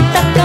Pak